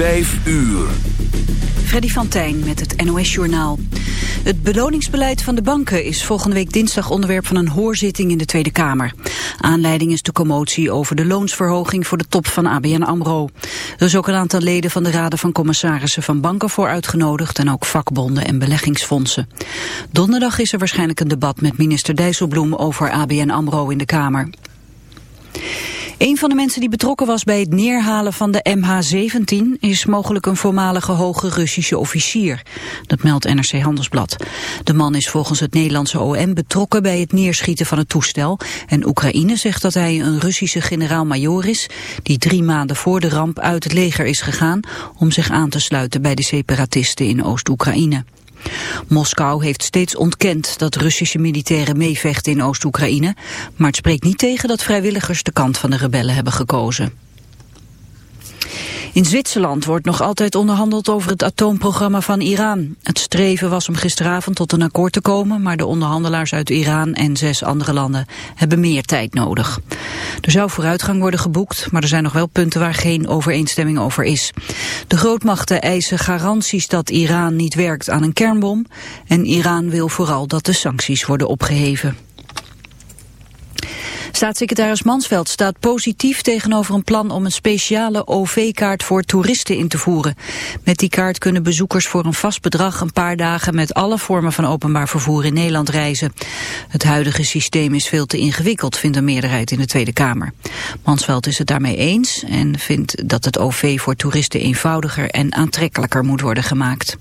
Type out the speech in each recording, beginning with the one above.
Vijf uur. Freddy van Tijn met het NOS-journaal. Het beloningsbeleid van de banken is volgende week dinsdag onderwerp van een hoorzitting in de Tweede Kamer. Aanleiding is de commotie over de loonsverhoging voor de top van ABN AMRO. Er is ook een aantal leden van de raden van commissarissen van banken voor uitgenodigd en ook vakbonden en beleggingsfondsen. Donderdag is er waarschijnlijk een debat met minister Dijsselbloem over ABN AMRO in de Kamer. Een van de mensen die betrokken was bij het neerhalen van de MH17 is mogelijk een voormalige hoge Russische officier. Dat meldt NRC Handelsblad. De man is volgens het Nederlandse OM betrokken bij het neerschieten van het toestel. En Oekraïne zegt dat hij een Russische generaal-majoor is die drie maanden voor de ramp uit het leger is gegaan om zich aan te sluiten bij de separatisten in Oost-Oekraïne. Moskou heeft steeds ontkend dat Russische militairen meevechten in Oost-Oekraïne, maar het spreekt niet tegen dat vrijwilligers de kant van de rebellen hebben gekozen. In Zwitserland wordt nog altijd onderhandeld over het atoomprogramma van Iran. Het streven was om gisteravond tot een akkoord te komen, maar de onderhandelaars uit Iran en zes andere landen hebben meer tijd nodig. Er zou vooruitgang worden geboekt, maar er zijn nog wel punten waar geen overeenstemming over is. De grootmachten eisen garanties dat Iran niet werkt aan een kernbom en Iran wil vooral dat de sancties worden opgeheven. Staatssecretaris Mansveld staat positief tegenover een plan om een speciale OV-kaart voor toeristen in te voeren. Met die kaart kunnen bezoekers voor een vast bedrag een paar dagen met alle vormen van openbaar vervoer in Nederland reizen. Het huidige systeem is veel te ingewikkeld, vindt een meerderheid in de Tweede Kamer. Mansveld is het daarmee eens en vindt dat het OV voor toeristen eenvoudiger en aantrekkelijker moet worden gemaakt.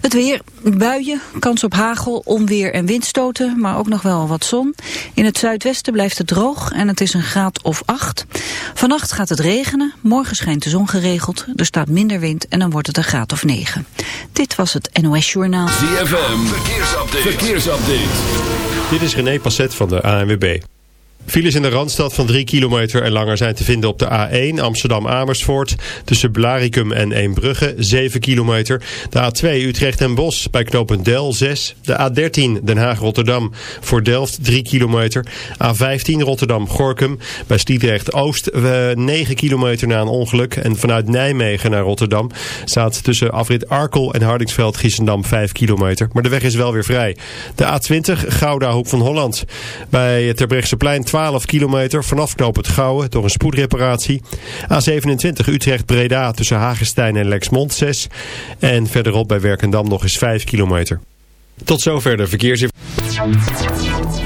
Het weer, buien, kans op hagel, onweer en windstoten, maar ook nog wel wat zon. In het zuidwesten blijft het droog en het is een graad of acht. Vannacht gaat het regenen, morgen schijnt de zon geregeld, er staat minder wind en dan wordt het een graad of negen. Dit was het NOS Journaal. ZFM, verkeersupdate. verkeersupdate. Dit is René Passet van de ANWB. Files in de Randstad van 3 kilometer en langer zijn te vinden op de A1 Amsterdam-Amersfoort. Tussen Blaricum en Eembrugge 7 kilometer. De A2 Utrecht en Bos bij knooppunt Del 6. De A13 Den Haag-Rotterdam voor Delft 3 kilometer. A15 Rotterdam-Gorkum bij Sliedrecht-Oost 9 eh, kilometer na een ongeluk. En vanuit Nijmegen naar Rotterdam staat tussen afrit Arkel en Hardingsveld-Giessendam 5 kilometer. Maar de weg is wel weer vrij. De A20 Gouda Hoek van Holland bij Terbrechtseplein 12 kilometer vanaf knoop het Gouwen door een spoedreparatie. A27 Utrecht-Breda tussen Hagestein en Lexmond 6. En verderop bij Werkendam nog eens 5 kilometer. Tot zover de verkeersinformatie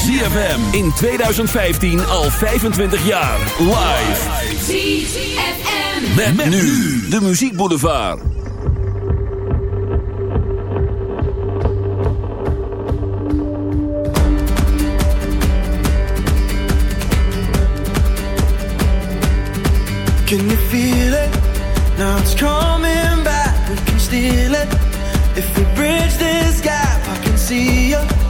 ZFM in 2015 al 25 jaar. Live. ZFM. Met, met nu de muziekboulevard. Can you feel it? Now it's coming back. We can steal it. If we bridge this gap, I can see you.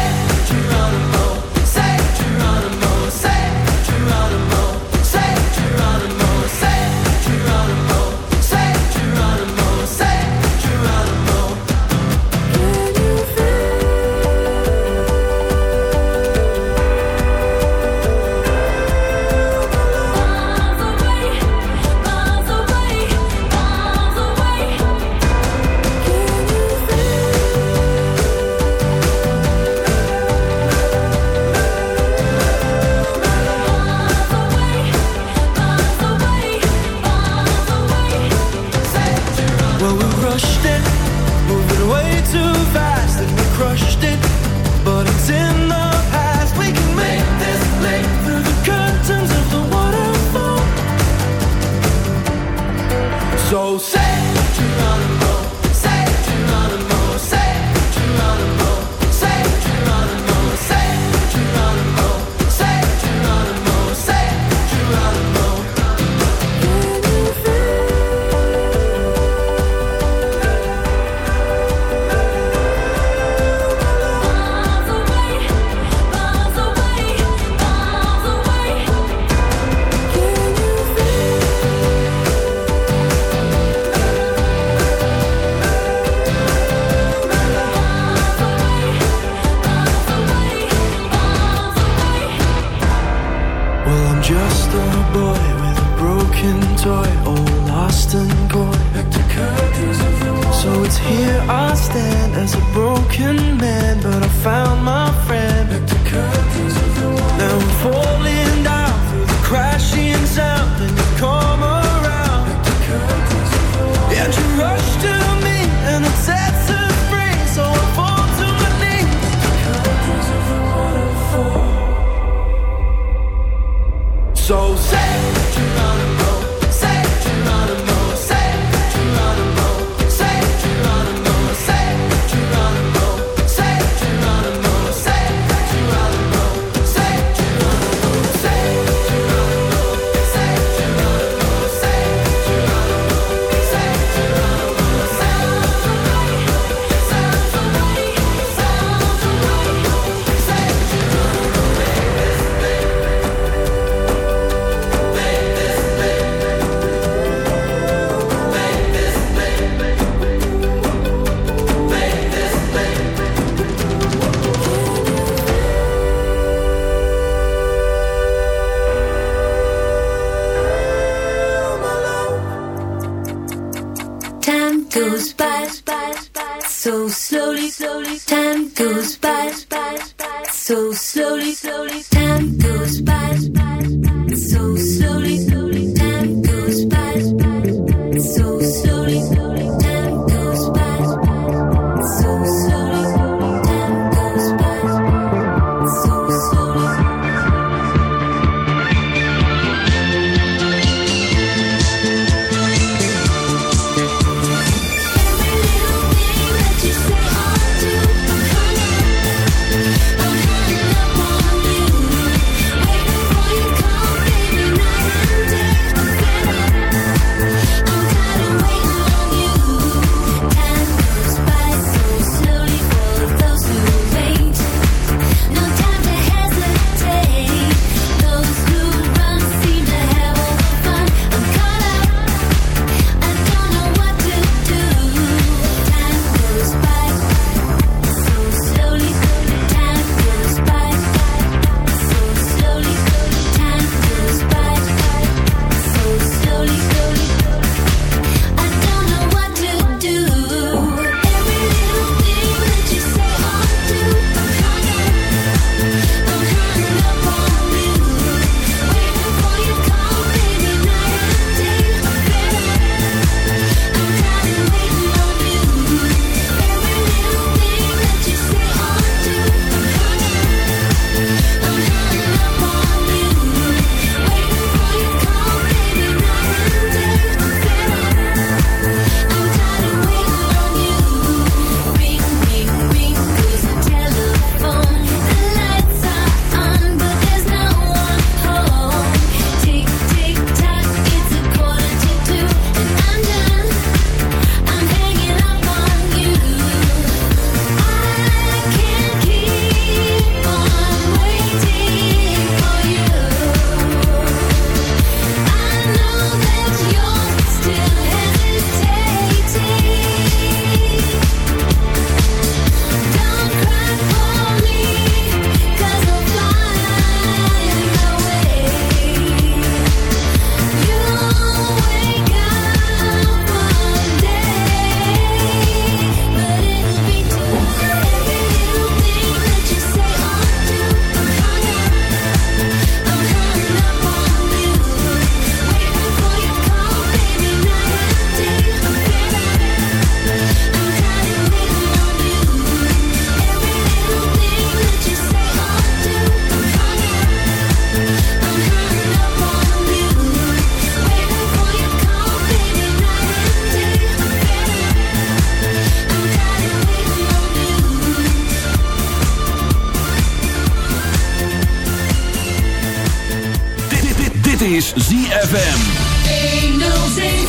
ZFM.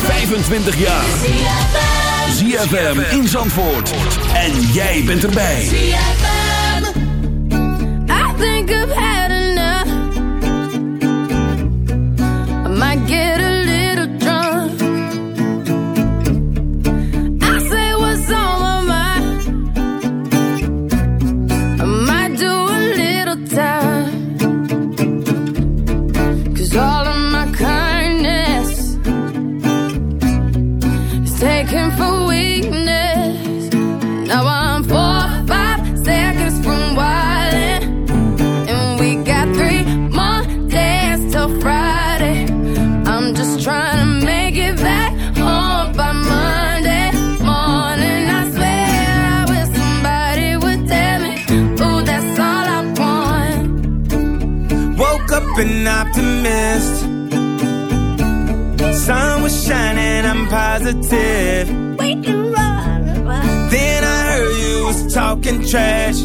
25 jaar. ZFM in Zandvoort. En jij bent erbij. ZFM. I think I've had enough. I might get positive. We can run, run. Then I heard you was talking trash.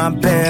my bed.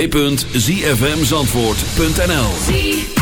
www.zfmzandvoort.nl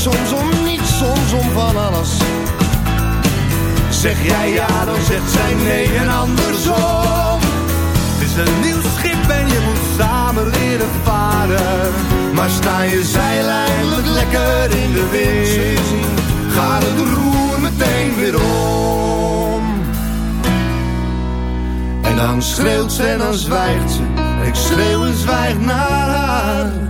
soms om niets, soms om van alles. Zeg jij ja, dan zegt zij nee en andersom. Het is een nieuw schip en je moet samen leren varen. Maar sta je zeil eindelijk lekker in de wind, gaat het roer meteen weer om. En dan schreeuwt ze en dan zwijgt ze, ik schreeuw en zwijg naar haar.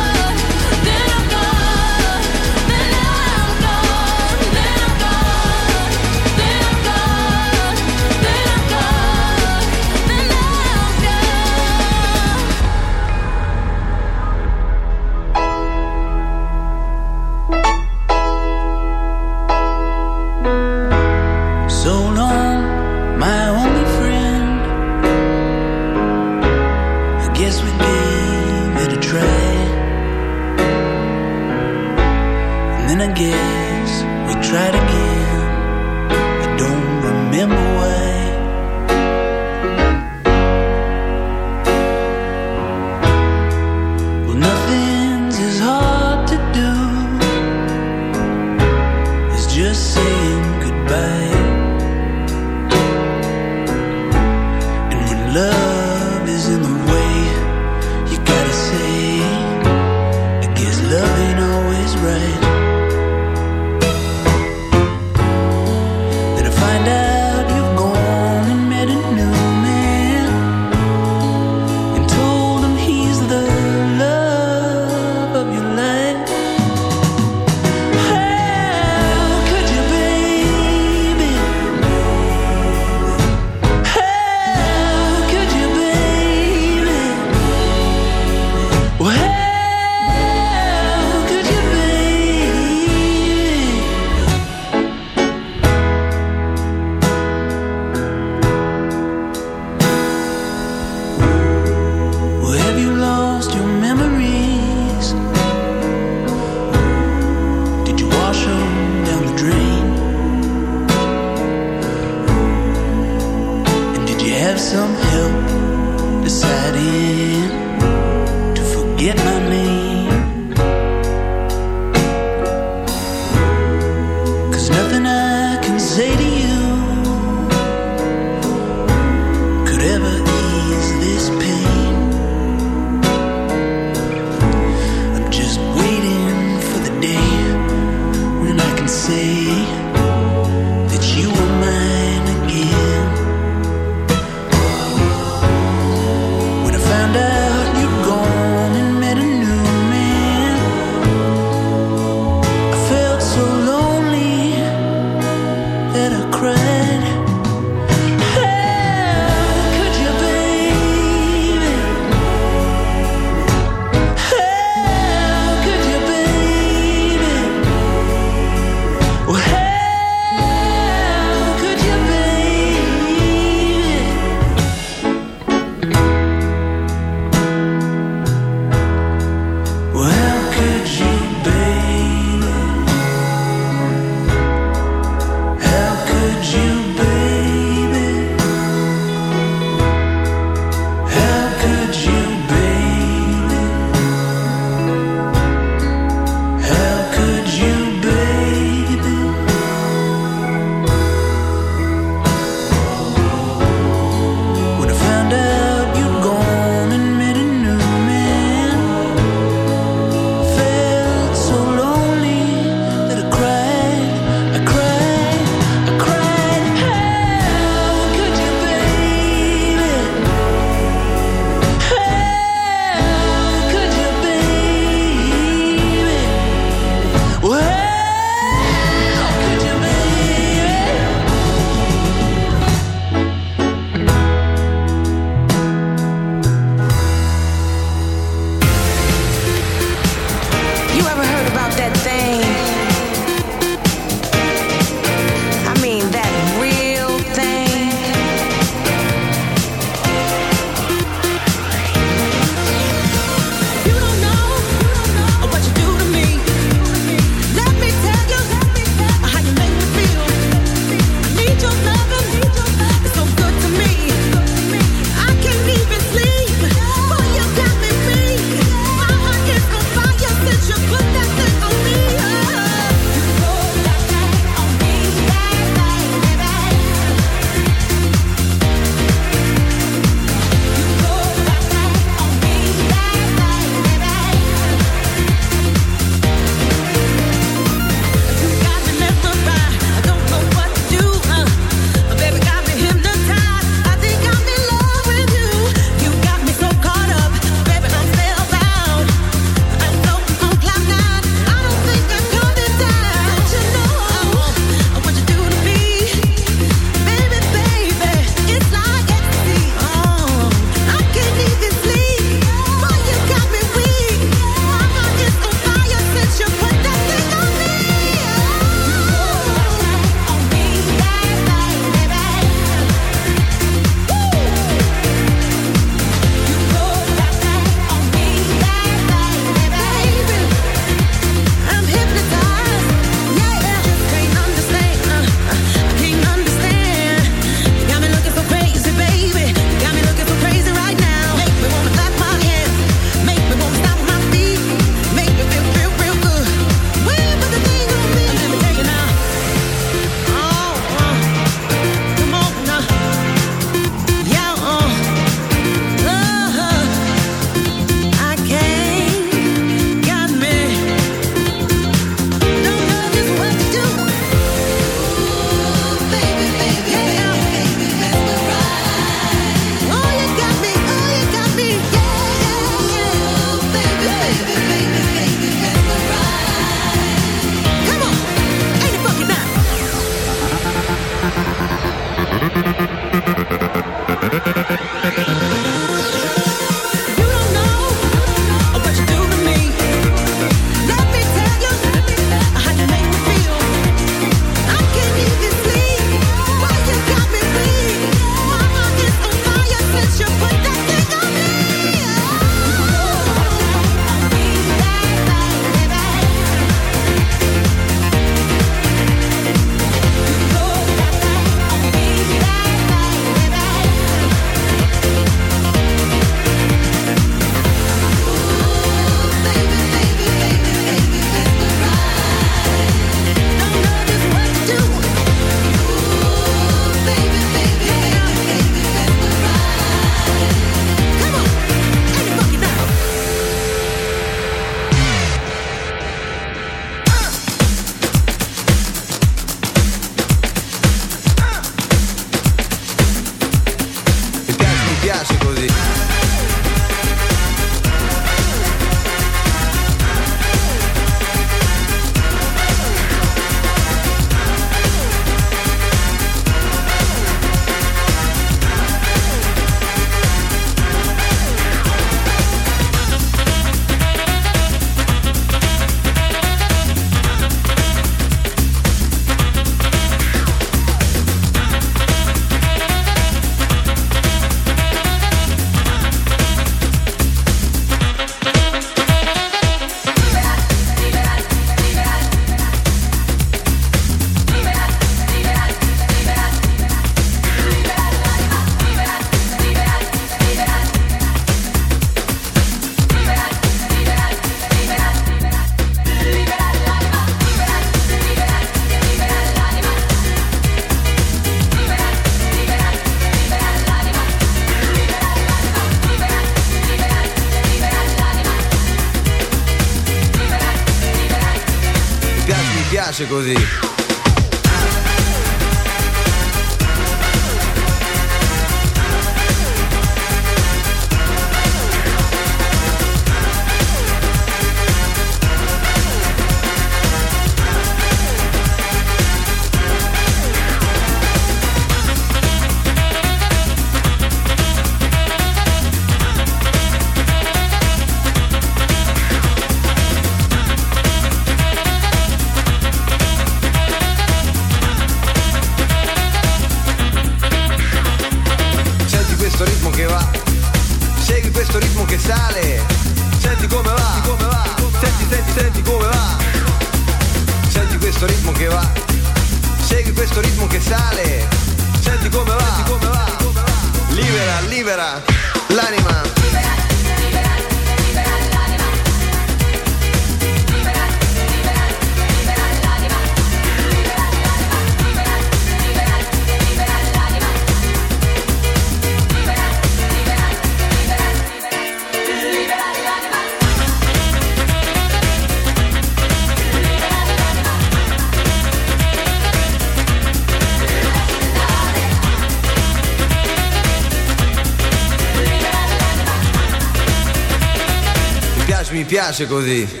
piace così.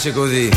σηκωθεί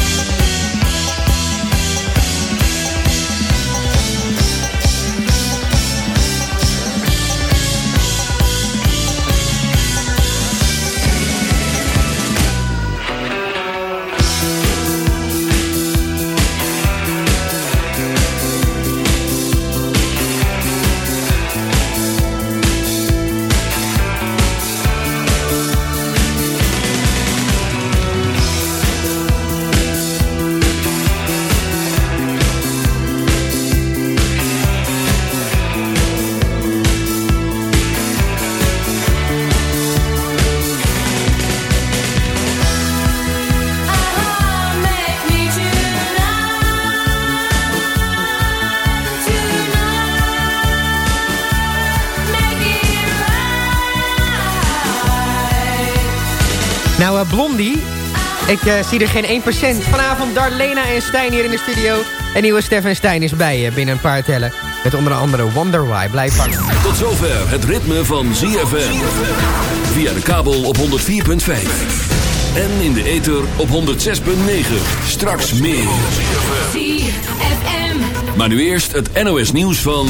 Ik eh, zie er geen 1%. Vanavond Darlena en Stijn hier in de studio. En nieuwe Stef Stijn is bij je binnen een paar tellen. Met onder andere Wonder Why. Blijf hangen. Tot zover het ritme van ZFM. Via de kabel op 104.5. En in de ether op 106.9. Straks meer. Maar nu eerst het NOS nieuws van...